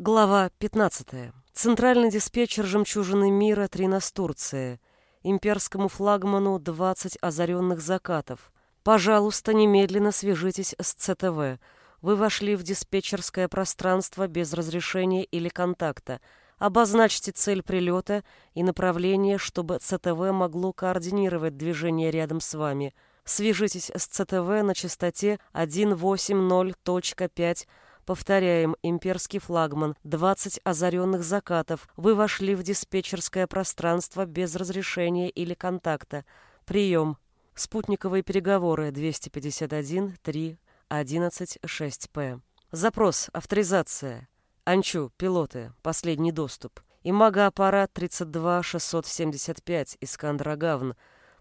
Глава 15. Центральный диспетчер «Жемчужины мира» Тринас Турция. Имперскому флагману 20 озаренных закатов. Пожалуйста, немедленно свяжитесь с ЦТВ. Вы вошли в диспетчерское пространство без разрешения или контакта. Обозначьте цель прилета и направление, чтобы ЦТВ могло координировать движение рядом с вами. Свяжитесь с ЦТВ на частоте 180.5 Повторяем, имперский флагман, 20 озаренных закатов. Вы вошли в диспетчерское пространство без разрешения или контакта. Прием. Спутниковые переговоры 251-3-11-6П. Запрос. Авторизация. Анчу. Пилоты. Последний доступ. Имага-аппарат 32-675. Искандр Агавн.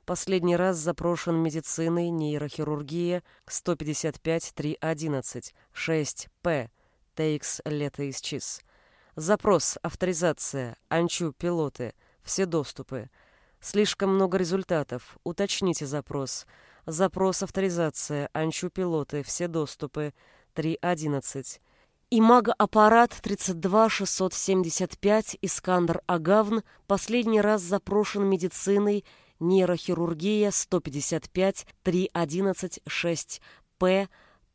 Последний раз запрошен медициной, нейрохирургия 155-311, 6П, ТХ лето исчез. Запрос, авторизация, анчу, пилоты, все доступы. Слишком много результатов, уточните запрос. Запрос, авторизация, анчу, пилоты, все доступы, 311. Имага-аппарат 32675 Искандер Агавн последний раз запрошен медициной, нейрохирургия 155 311 6 П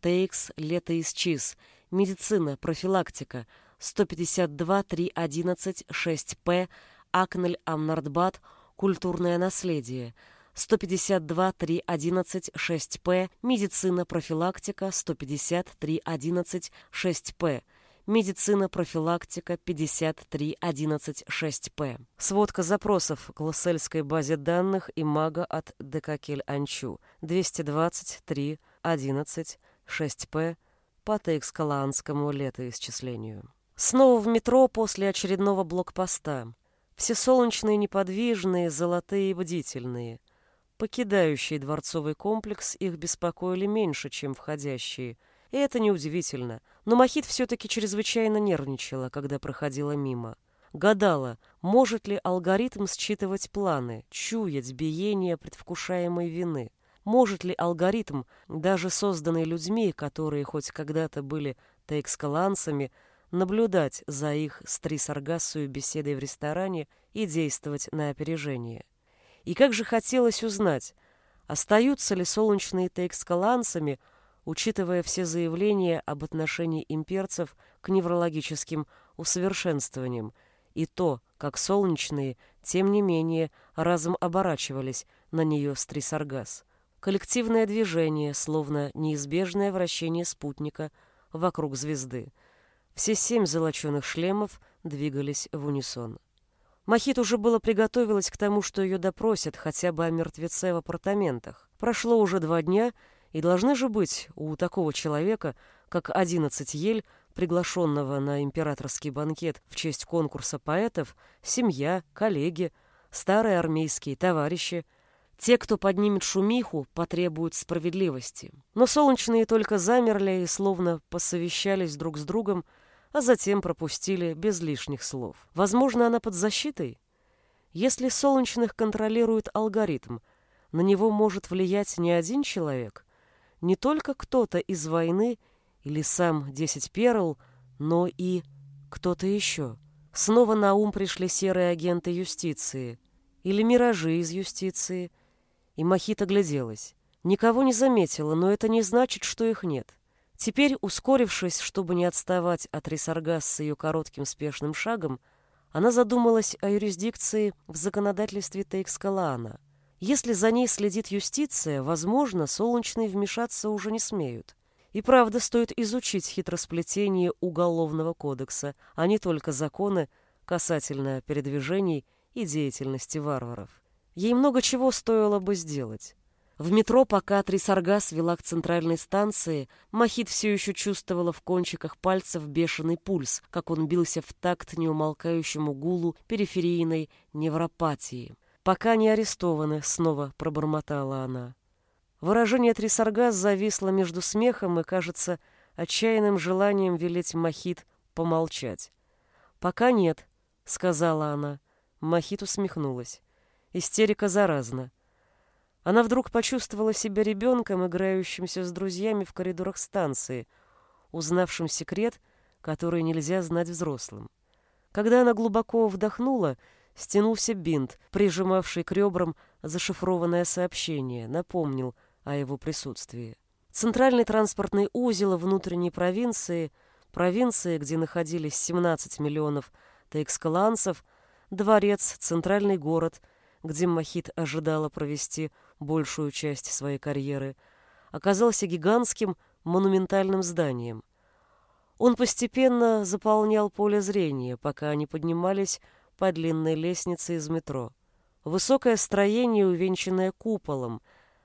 ТХ летоисчиз, медицина, профилактика. 152 311 6 П Акнель Амнардбат, культурное наследие. 152 311 6 П. Медицина, профилактика. 150 311 6 П Медицина, профилактика 53116П. Сводка запросов к Лоссельской базе данных и мага от Декакель-Анчу 223 11 6П по Тейкскалаанскому летоисчислению. Снова в метро после очередного блокпоста. Все солнечные, неподвижные, золотые и бдительные. Покидающие дворцовый комплекс их беспокоили меньше, чем входящие – и это неудивительно. Но Махит все-таки чрезвычайно нервничала, когда проходила мимо. Гадала, может ли алгоритм считывать планы, чуять биение предвкушаемой вины. Может ли алгоритм, даже созданный людьми, которые хоть когда-то были тейкскаланцами, наблюдать за их стрисаргассую беседой в ресторане и действовать на опережение? И как же хотелось узнать, остаются ли солнечные тейкскаланцами – учитывая все заявления об отношении имперцев к неврологическим усовершенствованиям и то, как солнечные, тем не менее, разом оборачивались на нее стрисаргаз. Коллективное движение, словно неизбежное вращение спутника вокруг звезды. Все семь золоченых шлемов двигались в унисон. Махит уже было приготовилась к тому, что ее допросят хотя бы о мертвеце в апартаментах. Прошло уже два дня, и должны же быть у такого человека, как одиннадцать ель, приглашенного на императорский банкет в честь конкурса поэтов, семья, коллеги, старые армейские товарищи. Те, кто поднимет шумиху, потребуют справедливости. Но солнечные только замерли и словно посовещались друг с другом, а затем пропустили без лишних слов. Возможно, она под защитой? Если солнечных контролирует алгоритм, на него может влиять не один человек – не только кто-то из войны или сам Десять Перл, но и кто-то еще. Снова на ум пришли серые агенты юстиции или миражи из юстиции. И Махита гляделась. Никого не заметила, но это не значит, что их нет. Теперь, ускорившись, чтобы не отставать от Рисаргас с ее коротким спешным шагом, она задумалась о юрисдикции в законодательстве Тейкскалаана — если за ней следит юстиция, возможно, солнечные вмешаться уже не смеют. И правда, стоит изучить хитросплетение Уголовного кодекса, а не только законы касательно передвижений и деятельности варваров. Ей много чего стоило бы сделать. В метро, пока Трисаргас вела к центральной станции, Махит все еще чувствовала в кончиках пальцев бешеный пульс, как он бился в такт неумолкающему гулу периферийной невропатии пока не арестованы», — снова пробормотала она. Выражение Трисаргас зависло между смехом и, кажется, отчаянным желанием велеть Махит помолчать. «Пока нет», — сказала она. Махит усмехнулась. Истерика заразна. Она вдруг почувствовала себя ребенком, играющимся с друзьями в коридорах станции, узнавшим секрет, которые нельзя знать взрослым. Когда она глубоко вдохнула, стянулся бинт, прижимавший к ребрам зашифрованное сообщение, напомнил о его присутствии. Центральный транспортный узел внутренней провинции, провинции, где находились 17 миллионов таэкскаланцев, дворец, центральный город, где Махит ожидала провести большую часть своей карьеры, оказался гигантским монументальным зданием. Он постепенно заполнял поле зрения, пока они поднимались по длинной лестнице из метро. Высокое строение, увенчанное куполом,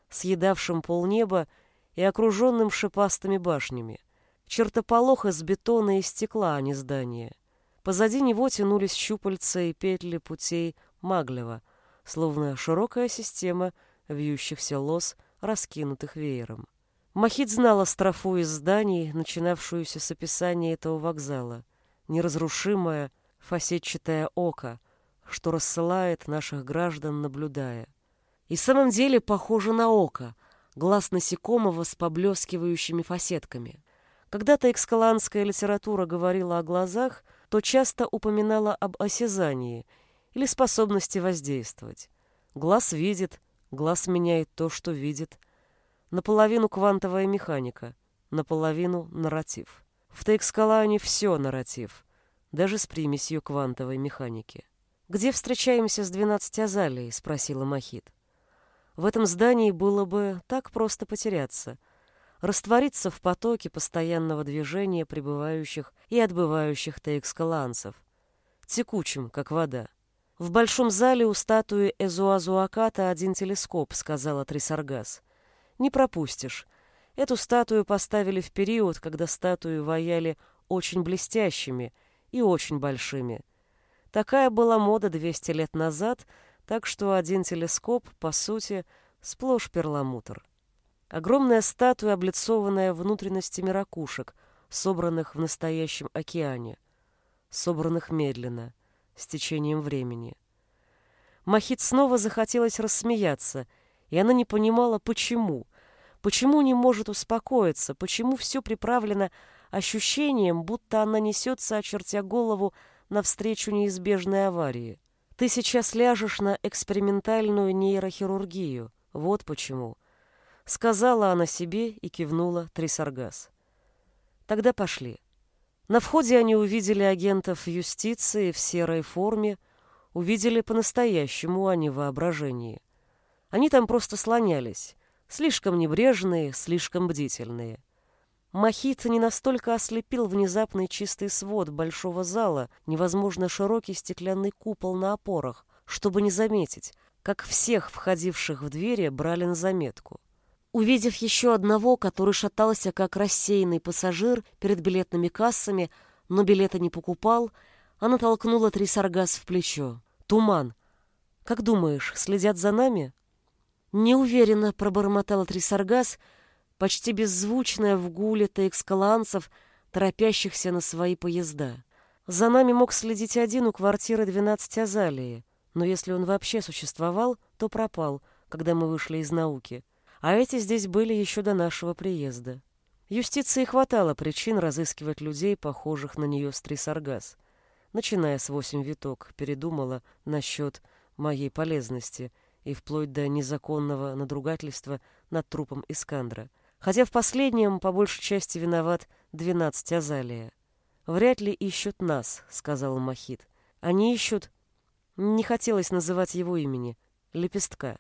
съедавшим полнеба и окруженным шипастыми башнями. Чертополох из бетона и стекла, а не здания. Позади него тянулись щупальца и петли путей Маглева, словно широкая система вьющихся лос, раскинутых веером. Махит знала строфу из зданий, начинавшуюся с описания этого вокзала. Неразрушимое, фасетчатое око, что рассылает наших граждан, наблюдая. И в самом деле похоже на око — глаз насекомого с поблескивающими фасетками. Когда-то экскаланская литература говорила о глазах, то часто упоминала об осязании или способности воздействовать. Глаз видит, глаз меняет то, что видит. Наполовину квантовая механика, наполовину нарратив. В Тейкскалане все нарратив, даже с примесью квантовой механики. «Где встречаемся с двенадцать Азалией?» — спросила Махит. В этом здании было бы так просто потеряться, раствориться в потоке постоянного движения прибывающих и отбывающих тейкскаланцев, текучим, как вода. В большом зале у статуи Эзуазуаката один телескоп, сказала Трисаргас. Не пропустишь. Эту статую поставили в период, когда статуи вояли очень блестящими и очень большими. Такая была мода 200 лет назад — так что один телескоп, по сути, сплошь перламутр. Огромная статуя, облицованная внутренностями ракушек, собранных в настоящем океане, собранных медленно, с течением времени. Махит снова захотелось рассмеяться, и она не понимала, почему. Почему не может успокоиться, почему все приправлено ощущением, будто она несется, очертя голову, навстречу неизбежной аварии. Ты сейчас ляжешь на экспериментальную нейрохирургию. Вот почему. Сказала она себе и кивнула Трисаргас. Тогда пошли. На входе они увидели агентов юстиции в серой форме, увидели по-настоящему, а не воображении. Они там просто слонялись, слишком небрежные, слишком бдительные. Махит не настолько ослепил внезапный чистый свод большого зала, невозможно широкий стеклянный купол на опорах, чтобы не заметить, как всех входивших в двери брали на заметку. Увидев еще одного, который шатался как рассеянный пассажир перед билетными кассами, но билета не покупал, она толкнула Трисаргас в плечо. «Туман! Как думаешь, следят за нами?» Неуверенно пробормотала Трисаргас, — почти беззвучная в гуле таэкскаланцев, торопящихся на свои поезда. За нами мог следить один у квартиры 12 Азалии, но если он вообще существовал, то пропал, когда мы вышли из науки. А эти здесь были еще до нашего приезда. Юстиции хватало причин разыскивать людей, похожих на нее с Трисаргас. Начиная с восемь виток, передумала насчет моей полезности и вплоть до незаконного надругательства над трупом Искандра — хотя в последнем по большей части виноват двенадцать Азалия. «Вряд ли ищут нас», — сказал Махит. «Они ищут...» Не хотелось называть его имени. Лепестка.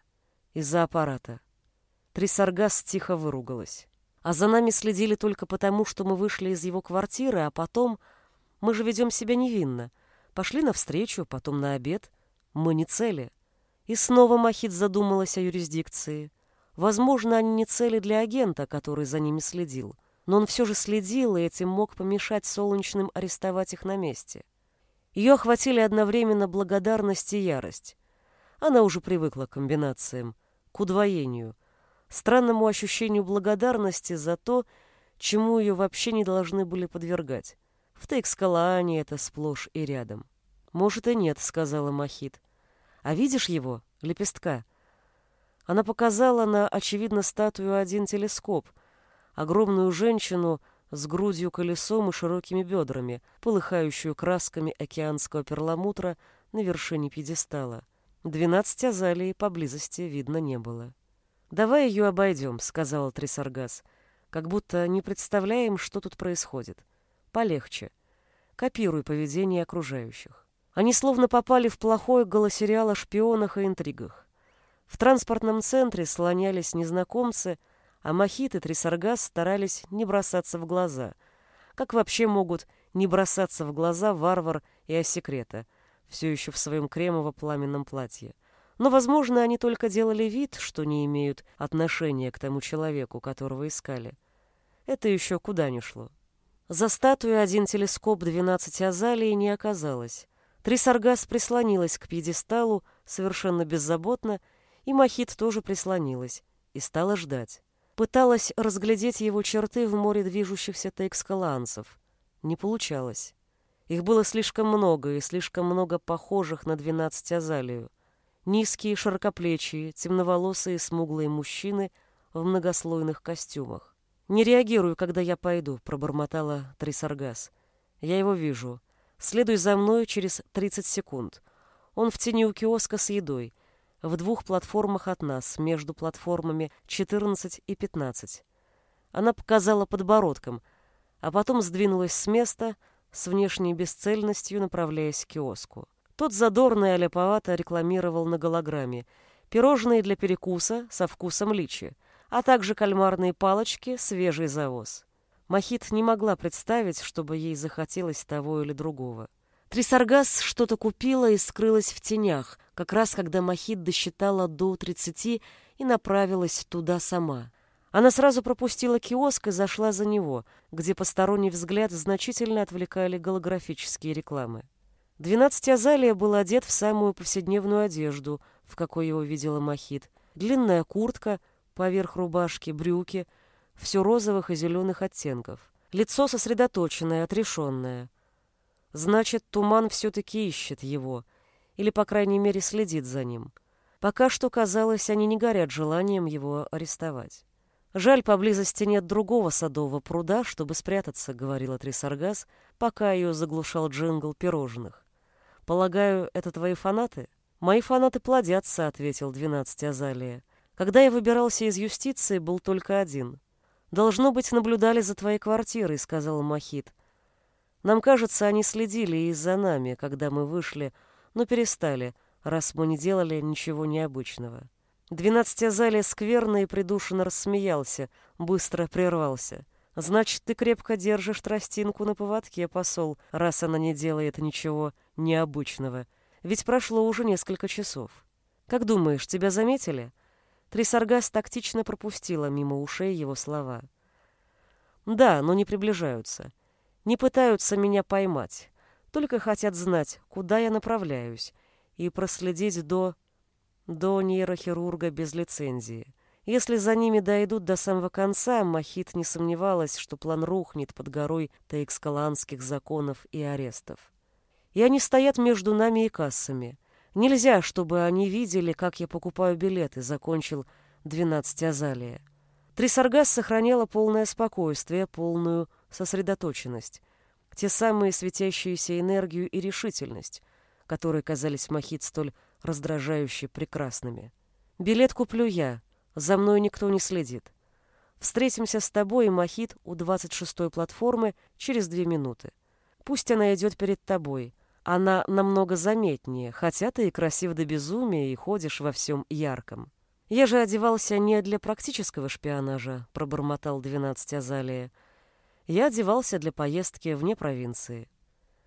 Из-за аппарата. Трисаргас тихо выругалась. А за нами следили только потому, что мы вышли из его квартиры, а потом... Мы же ведем себя невинно. Пошли навстречу, потом на обед. Мы не цели. И снова Махит задумалась о юрисдикции. Возможно, они не цели для агента, который за ними следил, но он все же следил и этим мог помешать Солнечным арестовать их на месте. Ее охватили одновременно благодарность и ярость. Она уже привыкла к комбинациям, к удвоению, странному ощущению благодарности за то, чему ее вообще не должны были подвергать. В Тейкскалаане это сплошь и рядом. «Может, и нет», — сказала Махит. «А видишь его, лепестка?» Она показала на, очевидно, статую один телескоп, огромную женщину с грудью колесом и широкими бедрами, полыхающую красками океанского перламутра на вершине пьедестала. Двенадцать азалий поблизости видно не было. «Давай ее обойдем», — сказал Трисаргас, «как будто не представляем, что тут происходит. Полегче. Копируй поведение окружающих». Они словно попали в плохой голосериал о шпионах и интригах. В транспортном центре слонялись незнакомцы, а Махит и Трисаргас старались не бросаться в глаза. Как вообще могут не бросаться в глаза варвар и осекрета, все еще в своем кремово-пламенном платье? Но, возможно, они только делали вид, что не имеют отношения к тому человеку, которого искали. Это еще куда ни шло. За статуей один телескоп 12 азалии не оказалось. Трисаргас прислонилась к пьедесталу совершенно беззаботно, и Махит тоже прислонилась и стала ждать. Пыталась разглядеть его черты в море движущихся тейкскаланцев. Не получалось. Их было слишком много, и слишком много похожих на двенадцать азалию. Низкие, широкоплечие, темноволосые, смуглые мужчины в многослойных костюмах. «Не реагирую, когда я пойду», — пробормотала Трисаргас. «Я его вижу. Следуй за мной через 30 секунд. Он в тени у киоска с едой, в двух платформах от нас, между платформами 14 и 15. Она показала подбородком, а потом сдвинулась с места, с внешней бесцельностью направляясь к киоску. Тот задорно и оляповато рекламировал на голограмме пирожные для перекуса со вкусом личи, а также кальмарные палочки, свежий завоз. Махит не могла представить, чтобы ей захотелось того или другого. Трисаргас что-то купила и скрылась в тенях, как раз когда Махит досчитала до тридцати и направилась туда сама. Она сразу пропустила киоск и зашла за него, где посторонний взгляд значительно отвлекали голографические рекламы. Двенадцать Азалия был одет в самую повседневную одежду, в какой его видела Махит. Длинная куртка, поверх рубашки, брюки, все розовых и зеленых оттенков. Лицо сосредоточенное, отрешенное. Значит, туман все-таки ищет его, или, по крайней мере, следит за ним. Пока что, казалось, они не горят желанием его арестовать. «Жаль, поблизости нет другого садового пруда, чтобы спрятаться», — говорила Трисаргас, пока ее заглушал джингл пирожных. «Полагаю, это твои фанаты?» «Мои фанаты плодятся», — ответил двенадцать Азалия. «Когда я выбирался из юстиции, был только один. Должно быть, наблюдали за твоей квартирой», — сказал Махит. «Нам кажется, они следили и за нами, когда мы вышли, но перестали, раз мы не делали ничего необычного». Двенадцать Азалия скверно и придушенно рассмеялся, быстро прервался — Значит, ты крепко держишь тростинку на поводке, посол, раз она не делает ничего необычного. Ведь прошло уже несколько часов. Как думаешь, тебя заметили? Трисаргас тактично пропустила мимо ушей его слова. Да, но не приближаются. Не пытаются меня поймать. Только хотят знать, куда я направляюсь, и проследить до... до нейрохирурга без лицензии. Если за ними дойдут до самого конца, Махит не сомневалась, что план рухнет под горой таикскаланских законов и арестов. И они стоят между нами и кассами. Нельзя, чтобы они видели, как я покупаю билеты, закончил двенадцать Азалия. Трисаргас сохраняла полное спокойствие, полную сосредоточенность. Те самые светящиеся энергию и решительность, которые казались Махит столь раздражающе прекрасными. «Билет куплю я», за мной никто не следит. Встретимся с тобой и Махит у 26-й платформы через две минуты. Пусть она идет перед тобой. Она намного заметнее, хотя ты и красив до безумия и ходишь во всем ярком. Я же одевался не для практического шпионажа, пробормотал 12 Азалия. Я одевался для поездки вне провинции.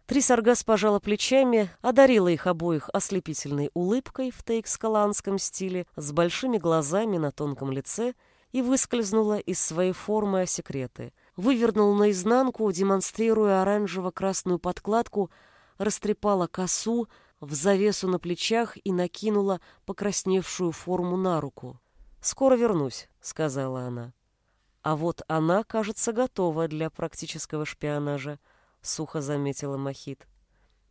Трисаргас пожала плечами, одарила их обоих ослепительной улыбкой в тейкскаланском стиле с большими глазами на тонком лице и выскользнула из своей формы о секреты. Вывернула наизнанку, демонстрируя оранжево-красную подкладку, растрепала косу в завесу на плечах и накинула покрасневшую форму на руку. «Скоро вернусь», — сказала она. А вот она, кажется, готова для практического шпионажа. — сухо заметила Махит.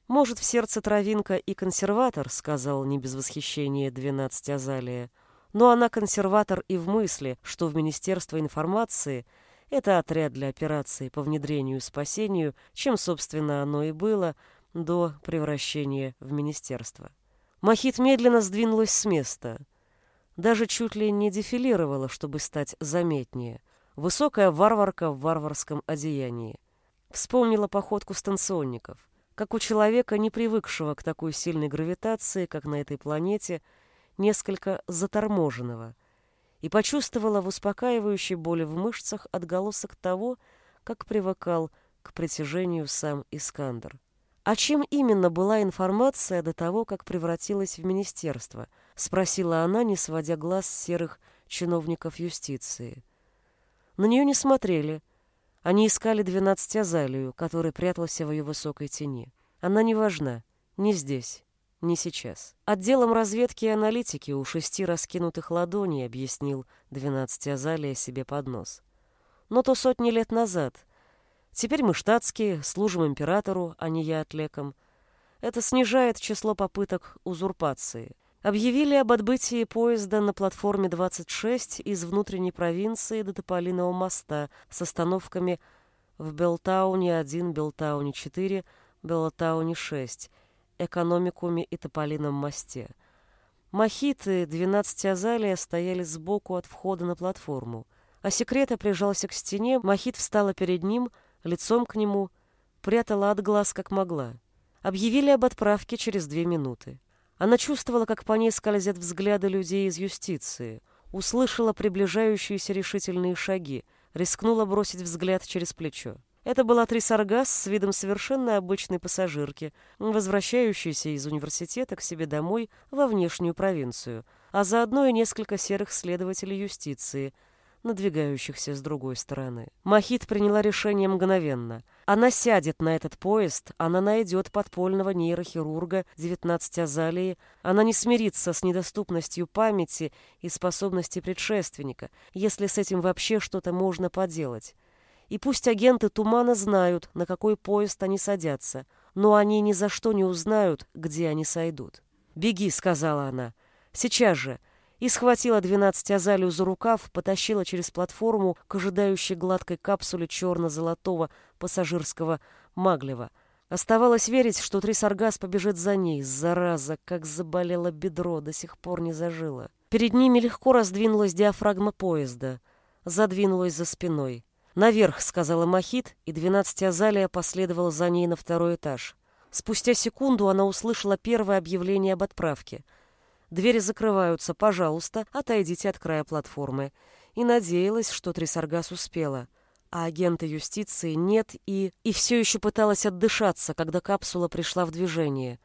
«Может, в сердце травинка и консерватор», — сказал не без восхищения двенадцать Азалия. «Но она консерватор и в мысли, что в Министерство информации Это отряд для операции по внедрению и спасению, чем, собственно, оно и было до превращения в министерство. Махит медленно сдвинулась с места. Даже чуть ли не дефилировала, чтобы стать заметнее. Высокая варварка в варварском одеянии. Вспомнила походку станционников. Как у человека, не привыкшего к такой сильной гравитации, как на этой планете, несколько заторможенного — и почувствовала в успокаивающей боли в мышцах отголосок того, как привыкал к притяжению сам Искандер. «А чем именно была информация до того, как превратилась в министерство?» — спросила она, не сводя глаз с серых чиновников юстиции. На нее не смотрели. Они искали двенадцать Азалию, который прятался в ее высокой тени. Она не важна, не здесь. Не сейчас. Отделом разведки и аналитики у шести раскинутых ладоней объяснил двенадцать Азалия себе под нос. Но то сотни лет назад. Теперь мы штатские, служим императору, а не я отлеком. Это снижает число попыток узурпации. Объявили об отбытии поезда на платформе 26 из внутренней провинции до Тополиного моста с остановками в Белтауне-1, Белтауне-4, Белтауне-6 экономикуме и тополином мосте. Мохиты, двенадцать азалия стояли сбоку от входа на платформу. А секрета прижался к стене, Мохит встала перед ним, лицом к нему, прятала от глаз, как могла. Объявили об отправке через две минуты. Она чувствовала, как по ней скользят взгляды людей из юстиции, услышала приближающиеся решительные шаги, рискнула бросить взгляд через плечо. Это была Трисаргас с видом совершенно обычной пассажирки, возвращающейся из университета к себе домой во внешнюю провинцию, а заодно и несколько серых следователей юстиции, надвигающихся с другой стороны. Махит приняла решение мгновенно. Она сядет на этот поезд, она найдет подпольного нейрохирурга 19 Азалии, она не смирится с недоступностью памяти и способности предшественника, если с этим вообще что-то можно поделать. И пусть агенты Тумана знают, на какой поезд они садятся, но они ни за что не узнают, где они сойдут. «Беги», — сказала она, — «сейчас же». И схватила двенадцать Азалию за рукав, потащила через платформу к ожидающей гладкой капсуле черно-золотого пассажирского маглева. Оставалось верить, что Трисаргас побежит за ней, зараза, как заболело бедро, до сих пор не зажило. Перед ними легко раздвинулась диафрагма поезда, задвинулась за спиной. «Наверх», — сказала Махит, и двенадцать Азалия последовала за ней на второй этаж. Спустя секунду она услышала первое объявление об отправке. «Двери закрываются, пожалуйста, отойдите от края платформы». И надеялась, что Трисаргас успела. А агента юстиции нет и... И все еще пыталась отдышаться, когда капсула пришла в движение.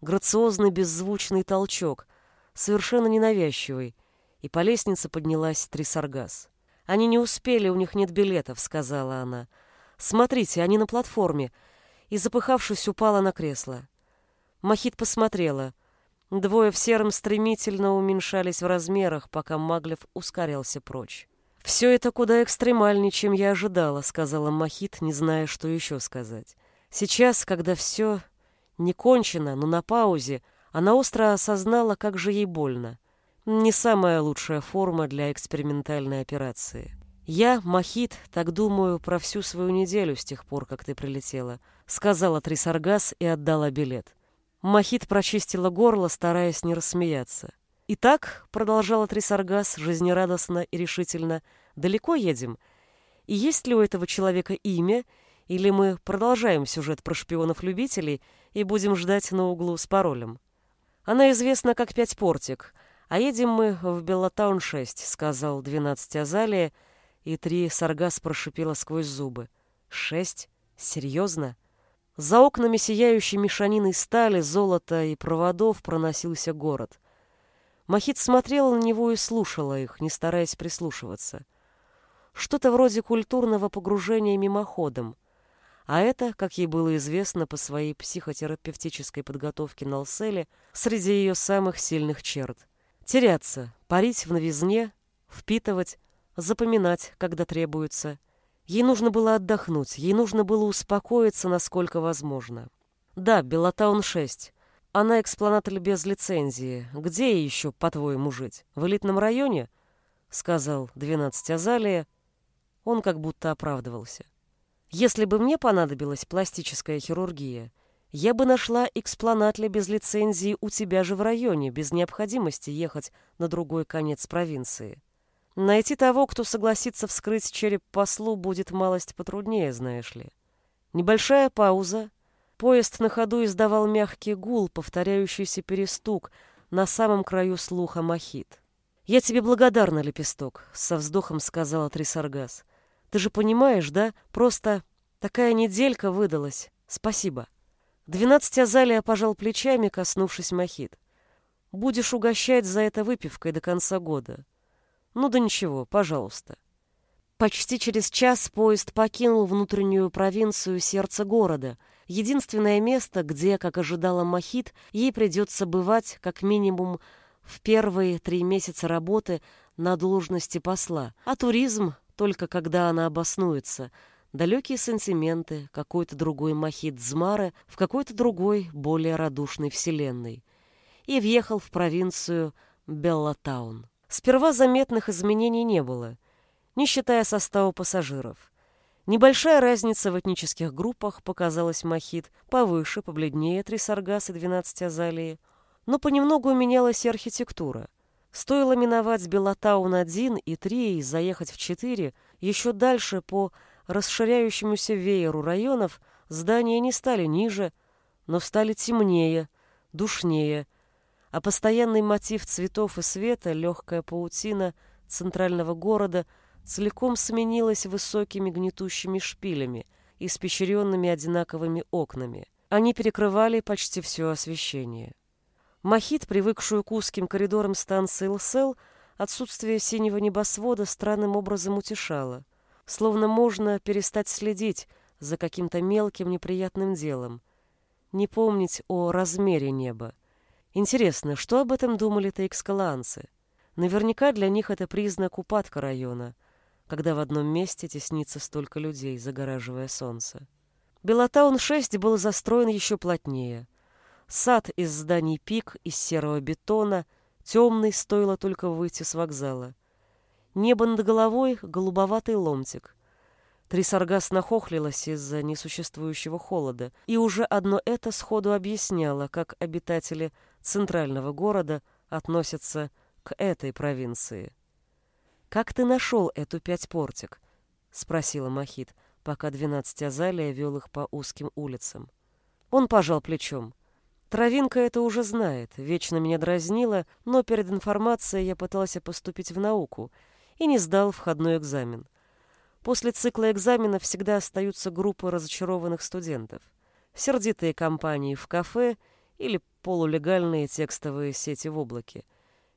Грациозный беззвучный толчок, совершенно ненавязчивый, и по лестнице поднялась Трисаргас. Они не успели, у них нет билетов, сказала она. Смотрите, они на платформе. И запыхавшись, упала на кресло. Махит посмотрела. Двое в сером стремительно уменьшались в размерах, пока Маглев ускорялся прочь. «Все это куда экстремальнее, чем я ожидала», — сказала Махит, не зная, что еще сказать. Сейчас, когда все не кончено, но на паузе, она остро осознала, как же ей больно не самая лучшая форма для экспериментальной операции. Я, Махит, так думаю про всю свою неделю с тех пор, как ты прилетела, сказала Трисаргас и отдала билет. Махит прочистила горло, стараясь не рассмеяться. «Итак», — продолжала Трисаргас жизнерадостно и решительно, — «далеко едем? И есть ли у этого человека имя, или мы продолжаем сюжет про шпионов-любителей и будем ждать на углу с паролем?» Она известна как Пять Портик — «А едем мы в Беллатаун-6», — сказал двенадцать Азалия, и три Саргас прошипела сквозь зубы. «Шесть? Серьезно?» За окнами сияющей мешаниной стали, золота и проводов проносился город. Махит смотрела на него и слушала их, не стараясь прислушиваться. Что-то вроде культурного погружения мимоходом. А это, как ей было известно по своей психотерапевтической подготовке на Алселе, среди ее самых сильных черт. Теряться, парить в новизне, впитывать, запоминать, когда требуется. Ей нужно было отдохнуть, ей нужно было успокоиться, насколько возможно. Да, Белотаун-6. Она экспланатель без лицензии. Где ей еще, по-твоему, жить? В элитном районе? Сказал двенадцать Азалия. Он как будто оправдывался. Если бы мне понадобилась пластическая хирургия, я бы нашла экспланатля без лицензии у тебя же в районе, без необходимости ехать на другой конец провинции. Найти того, кто согласится вскрыть череп послу, будет малость потруднее, знаешь ли. Небольшая пауза. Поезд на ходу издавал мягкий гул, повторяющийся перестук на самом краю слуха Махит. «Я тебе благодарна, Лепесток», — со вздохом сказала Трисаргас. «Ты же понимаешь, да? Просто такая неделька выдалась. Спасибо». Двенадцать Азалия пожал плечами, коснувшись Махит. «Будешь угощать за это выпивкой до конца года. Ну да ничего, пожалуйста». Почти через час поезд покинул внутреннюю провинцию сердца города, единственное место, где, как ожидала Махит, ей придется бывать как минимум в первые три месяца работы на должности посла, а туризм только когда она обоснуется, далекие сантименты, какой-то другой Махит Змара в какой-то другой, более радушной вселенной. И въехал в провинцию Беллатаун. Сперва заметных изменений не было, не считая состава пассажиров. Небольшая разница в этнических группах показалась Махит повыше, побледнее Трисаргас и 12 Азалии, но понемногу менялась и архитектура. Стоило миновать Белотаун-1 и 3 и заехать в 4, еще дальше по расширяющемуся вееру районов здания не стали ниже, но стали темнее, душнее, а постоянный мотив цветов и света, легкая паутина центрального города целиком сменилась высокими гнетущими шпилями, испещренными одинаковыми окнами. Они перекрывали почти все освещение. Махит, привыкшую к узким коридорам станции ЛСЛ, отсутствие синего небосвода странным образом утешало. Словно можно перестать следить за каким-то мелким неприятным делом. Не помнить о размере неба. Интересно, что об этом думали тейкскаланцы? Наверняка для них это признак упадка района, когда в одном месте теснится столько людей, загораживая солнце. Белотаун-6 был застроен еще плотнее — Сад из зданий пик, из серого бетона, темный, стоило только выйти с вокзала. Небо над головой — голубоватый ломтик. Трисаргас нахохлилась из-за несуществующего холода, и уже одно это сходу объясняло, как обитатели центрального города относятся к этой провинции. «Как ты нашел эту пять портик?» — спросила Махит, пока двенадцать Азалия вел их по узким улицам. Он пожал плечом. Травинка это уже знает, вечно меня дразнила, но перед информацией я пытался поступить в науку и не сдал входной экзамен. После цикла экзаменов всегда остаются группы разочарованных студентов. Сердитые компании в кафе или полулегальные текстовые сети в облаке.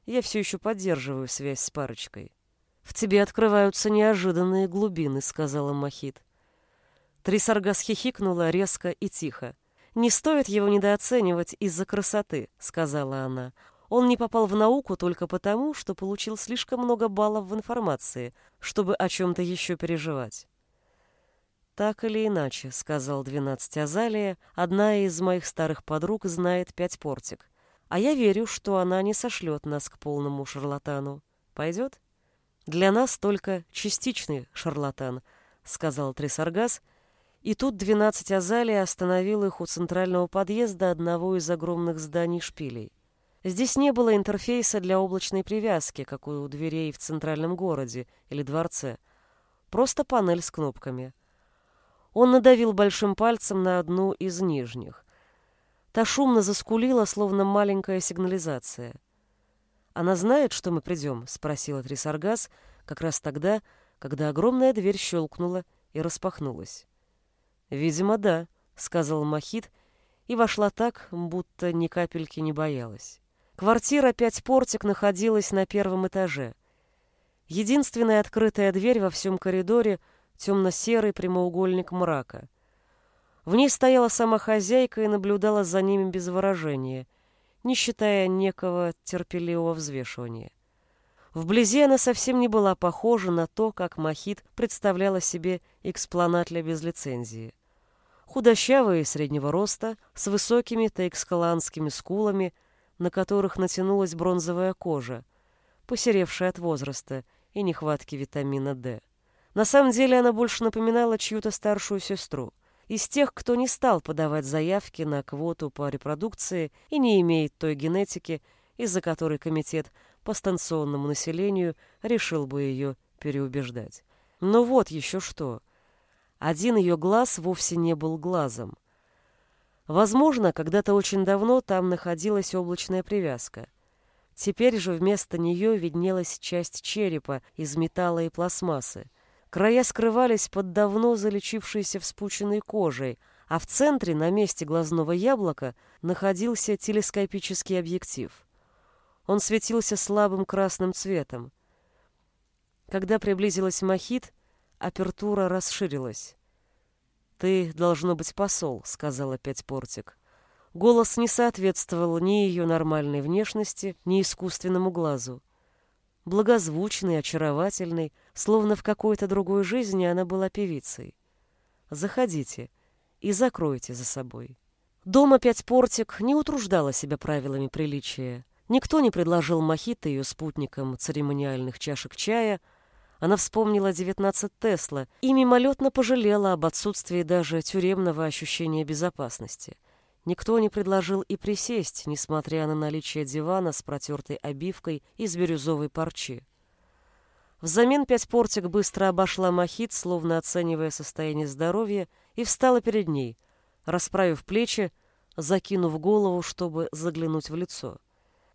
Я все еще поддерживаю связь с парочкой. «В тебе открываются неожиданные глубины», — сказала Махит. Трисаргас хихикнула резко и тихо. «Не стоит его недооценивать из-за красоты», — сказала она. «Он не попал в науку только потому, что получил слишком много баллов в информации, чтобы о чем-то еще переживать». «Так или иначе», — сказал двенадцать Азалия, «одна из моих старых подруг знает пять портик. А я верю, что она не сошлет нас к полному шарлатану. Пойдет?» «Для нас только частичный шарлатан», — сказал Трисаргас, — и тут двенадцать азалий остановил их у центрального подъезда одного из огромных зданий шпилей. Здесь не было интерфейса для облачной привязки, как у дверей в центральном городе или дворце. Просто панель с кнопками. Он надавил большим пальцем на одну из нижних. Та шумно заскулила, словно маленькая сигнализация. «Она знает, что мы придем?» — спросила Трисаргас как раз тогда, когда огромная дверь щелкнула и распахнулась. «Видимо, да», — сказал Махит и вошла так, будто ни капельки не боялась. Квартира «Пять портик» находилась на первом этаже. Единственная открытая дверь во всем коридоре — темно-серый прямоугольник мрака. В ней стояла сама хозяйка и наблюдала за ними без выражения, не считая некого терпеливого взвешивания. Вблизи она совсем не была похожа на то, как Махит представляла себе экспланатля без лицензии худощавые среднего роста, с высокими тейкскаланскими скулами, на которых натянулась бронзовая кожа, посеревшая от возраста и нехватки витамина D. На самом деле она больше напоминала чью-то старшую сестру. Из тех, кто не стал подавать заявки на квоту по репродукции и не имеет той генетики, из-за которой комитет по станционному населению решил бы ее переубеждать. Но вот еще что. Один ее глаз вовсе не был глазом. Возможно, когда-то очень давно там находилась облачная привязка. Теперь же вместо нее виднелась часть черепа из металла и пластмассы. Края скрывались под давно залечившейся вспученной кожей, а в центре, на месте глазного яблока, находился телескопический объектив. Он светился слабым красным цветом. Когда приблизилась Махит, апертура расширилась. «Ты, должно быть, посол», — сказал опять Портик. Голос не соответствовал ни ее нормальной внешности, ни искусственному глазу. Благозвучный, очаровательный, словно в какой-то другой жизни она была певицей. «Заходите и закройте за собой». Дом опять Портик не утруждала себя правилами приличия. Никто не предложил Мохито ее спутникам церемониальных чашек чая, она вспомнила 19 Тесла и мимолетно пожалела об отсутствии даже тюремного ощущения безопасности — Никто не предложил и присесть, несмотря на наличие дивана с протертой обивкой из бирюзовой парчи. Взамен пять портик быстро обошла Махит, словно оценивая состояние здоровья, и встала перед ней, расправив плечи, закинув голову, чтобы заглянуть в лицо.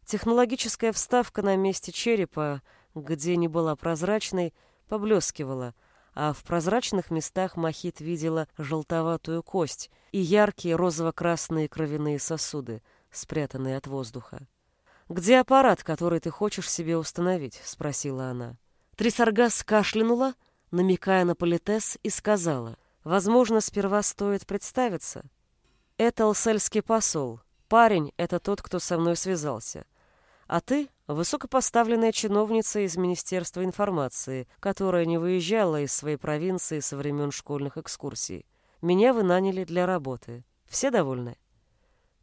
Технологическая вставка на месте черепа, где не была прозрачной, поблескивала, а в прозрачных местах Махит видела желтоватую кость и яркие розово-красные кровяные сосуды, спрятанные от воздуха. «Где аппарат, который ты хочешь себе установить?» — спросила она. Трисаргас кашлянула, намекая на политес, и сказала, «Возможно, сперва стоит представиться. Это алсельский посол. Парень — это тот, кто со мной связался. А ты — высокопоставленная чиновница из Министерства информации, которая не выезжала из своей провинции со времен школьных экскурсий. Меня вы наняли для работы. Все довольны?»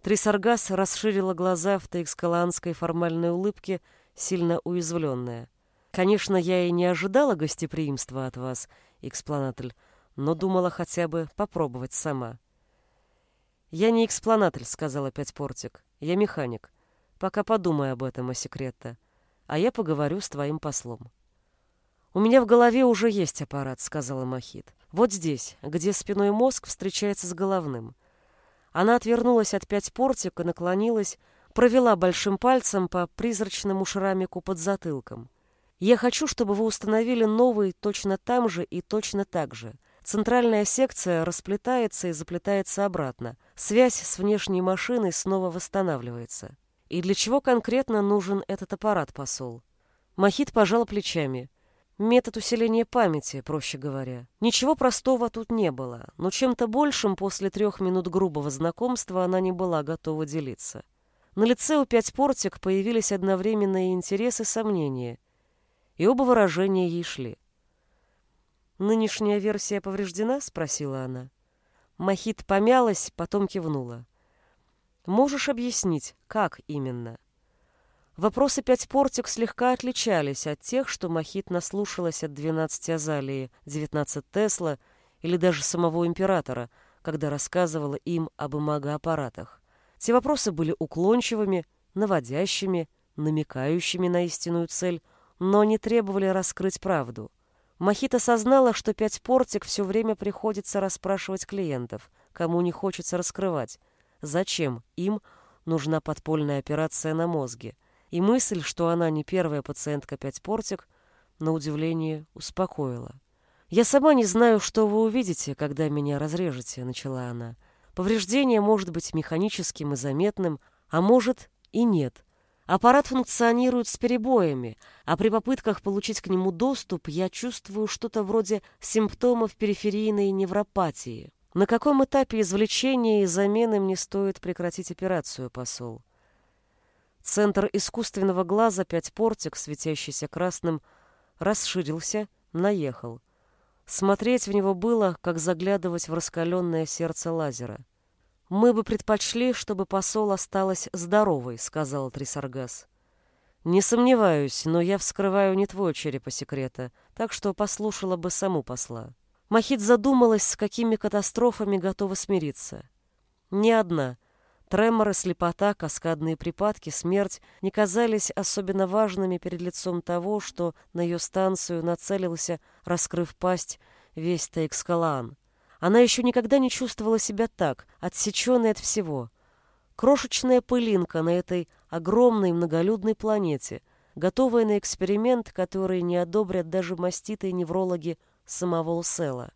Трисаргас расширила глаза в тейкскаланской формальной улыбке, сильно уязвленная. «Конечно, я и не ожидала гостеприимства от вас, экспланатль, но думала хотя бы попробовать сама». «Я не экспланатль», — сказал опять Портик. «Я механик. Пока подумай об этом, Асекретта, а я поговорю с твоим послом. У меня в голове уже есть аппарат, сказала Махит. Вот здесь, где спиной мозг встречается с головным. Она отвернулась от пять портик и наклонилась, провела большим пальцем по призрачному шрамику под затылком. Я хочу, чтобы вы установили новый точно там же и точно так же. Центральная секция расплетается и заплетается обратно. Связь с внешней машиной снова восстанавливается. И для чего конкретно нужен этот аппарат, посол? Махит пожал плечами. Метод усиления памяти, проще говоря. Ничего простого тут не было, но чем-то большим после трех минут грубого знакомства она не была готова делиться. На лице у пять портик появились одновременные интересы и сомнения, и оба выражения ей шли. «Нынешняя версия повреждена?» — спросила она. Махит помялась, потом кивнула. Можешь объяснить, как именно? Вопросы пять портик слегка отличались от тех, что Махит наслушалась от 12 Азалии, 19 Тесла или даже самого императора, когда рассказывала им об имагоаппаратах. Те вопросы были уклончивыми, наводящими, намекающими на истинную цель, но не требовали раскрыть правду. Махит осознала, что пять портик все время приходится расспрашивать клиентов, кому не хочется раскрывать, зачем им нужна подпольная операция на мозге. И мысль, что она не первая пациентка пять портик, на удивление успокоила. «Я сама не знаю, что вы увидите, когда меня разрежете», — начала она. «Повреждение может быть механическим и заметным, а может и нет. Аппарат функционирует с перебоями, а при попытках получить к нему доступ я чувствую что-то вроде симптомов периферийной невропатии. На каком этапе извлечения и замены мне стоит прекратить операцию, посол? Центр искусственного глаза, пять портик, светящийся красным, расширился, наехал. Смотреть в него было, как заглядывать в раскаленное сердце лазера. «Мы бы предпочли, чтобы посол осталась здоровой», — сказал Трисаргас. Не сомневаюсь, но я вскрываю не твой черепа секрета, так что послушала бы саму посла. Махит задумалась, с какими катастрофами готова смириться. Ни одна. Треморы, слепота, каскадные припадки, смерть не казались особенно важными перед лицом того, что на ее станцию нацелился, раскрыв пасть, весь Тейкскалаан. Она еще никогда не чувствовала себя так, отсеченной от всего. Крошечная пылинка на этой огромной многолюдной планете, готовая на эксперимент, который не одобрят даже маститые неврологи самого Усела.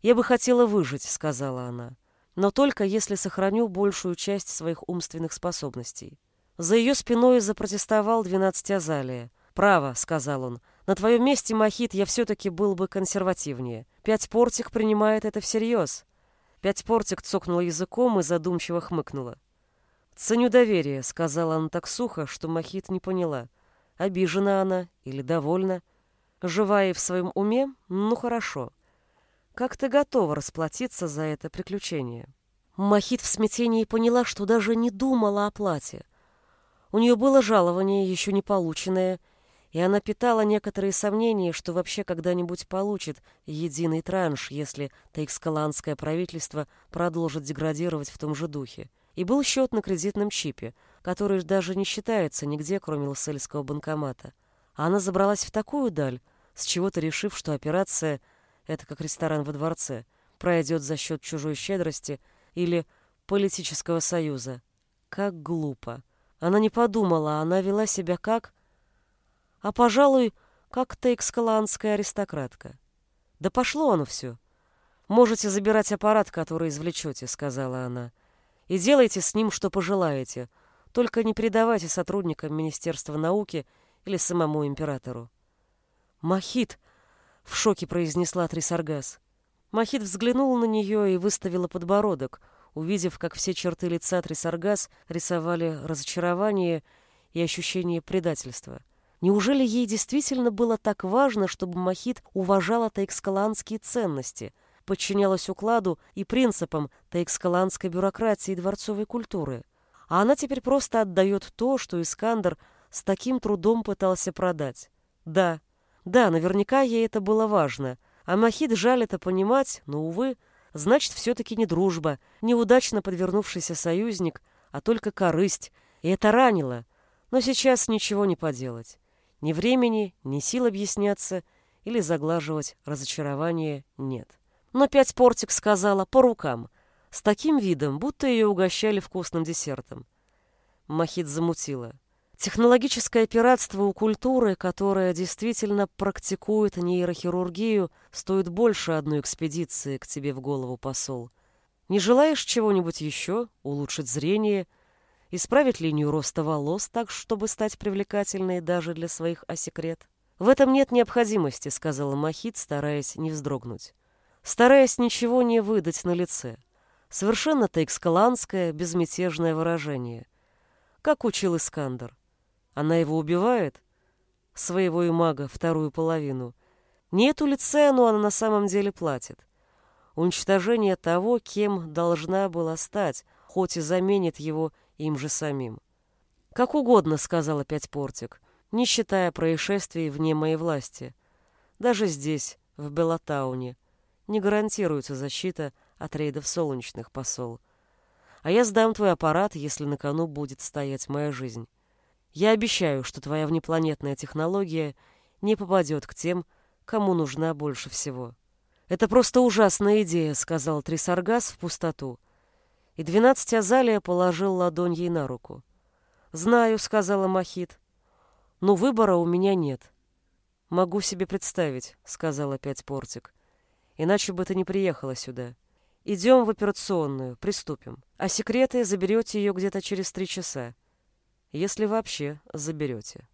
«Я бы хотела выжить», — сказала она, «но только если сохраню большую часть своих умственных способностей». За ее спиной запротестовал двенадцать Азалия. «Право», — сказал он, — «на твоем месте, Махит, я все-таки был бы консервативнее. Пять портик принимает это всерьез». Пять портик цокнула языком и задумчиво хмыкнула. «Ценю доверие», — сказала она так сухо, что Махит не поняла. Обижена она или довольна? Живая в своем уме? Ну, хорошо. Как ты готова расплатиться за это приключение? Махит в смятении поняла, что даже не думала о плате. У нее было жалование, еще не полученное, и она питала некоторые сомнения, что вообще когда-нибудь получит единый транш, если тейкскаланское правительство продолжит деградировать в том же духе. И был счет на кредитном чипе, который даже не считается нигде, кроме Лоссельского банкомата. А она забралась в такую даль, с чего-то решив, что операция — это как ресторан во дворце, пройдет за счет чужой щедрости или политического союза. Как глупо. Она не подумала, она вела себя как... А, пожалуй, как тейкскаланская аристократка. Да пошло оно все. Можете забирать аппарат, который извлечете, сказала она и делайте с ним, что пожелаете, только не передавайте сотрудникам Министерства науки или самому императору. «Махит!» — в шоке произнесла Трисаргас. Махит взглянул на нее и выставила подбородок, увидев, как все черты лица Трисаргас рисовали разочарование и ощущение предательства. Неужели ей действительно было так важно, чтобы Махит уважала таэкскаланские ценности — подчинялась укладу и принципам таэкскаланской бюрократии и дворцовой культуры. А она теперь просто отдает то, что Искандер с таким трудом пытался продать. Да, да, наверняка ей это было важно. А Махид жаль это понимать, но, увы, значит, все-таки не дружба, неудачно подвернувшийся союзник, а только корысть. И это ранило. Но сейчас ничего не поделать. Ни времени, ни сил объясняться или заглаживать разочарование нет но пять портик сказала по рукам, с таким видом, будто ее угощали вкусным десертом. Махит замутила. Технологическое пиратство у культуры, которая действительно практикует нейрохирургию, стоит больше одной экспедиции к тебе в голову, посол. Не желаешь чего-нибудь еще? Улучшить зрение? Исправить линию роста волос так, чтобы стать привлекательной даже для своих осекрет? В этом нет необходимости, сказала Махит, стараясь не вздрогнуть стараясь ничего не выдать на лице. Совершенно тейкскаланское, безмятежное выражение. Как учил Искандер. Она его убивает? Своего и мага, вторую половину. Не ли цену она на самом деле платит? Уничтожение того, кем должна была стать, хоть и заменит его им же самим. «Как угодно», — сказал опять Портик, не считая происшествий вне моей власти. Даже здесь, в Белотауне, не гарантируется защита от рейдов солнечных, посол. А я сдам твой аппарат, если на кону будет стоять моя жизнь. Я обещаю, что твоя внепланетная технология не попадет к тем, кому нужна больше всего. Это просто ужасная идея, сказал Трисаргас в пустоту. И двенадцать Азалия положил ладонь ей на руку. Знаю, сказала Махит. Но выбора у меня нет. Могу себе представить, сказал опять Портик. Иначе бы ты не приехала сюда. Идем в операционную, приступим. А секреты заберете ее где-то через три часа. Если вообще заберете.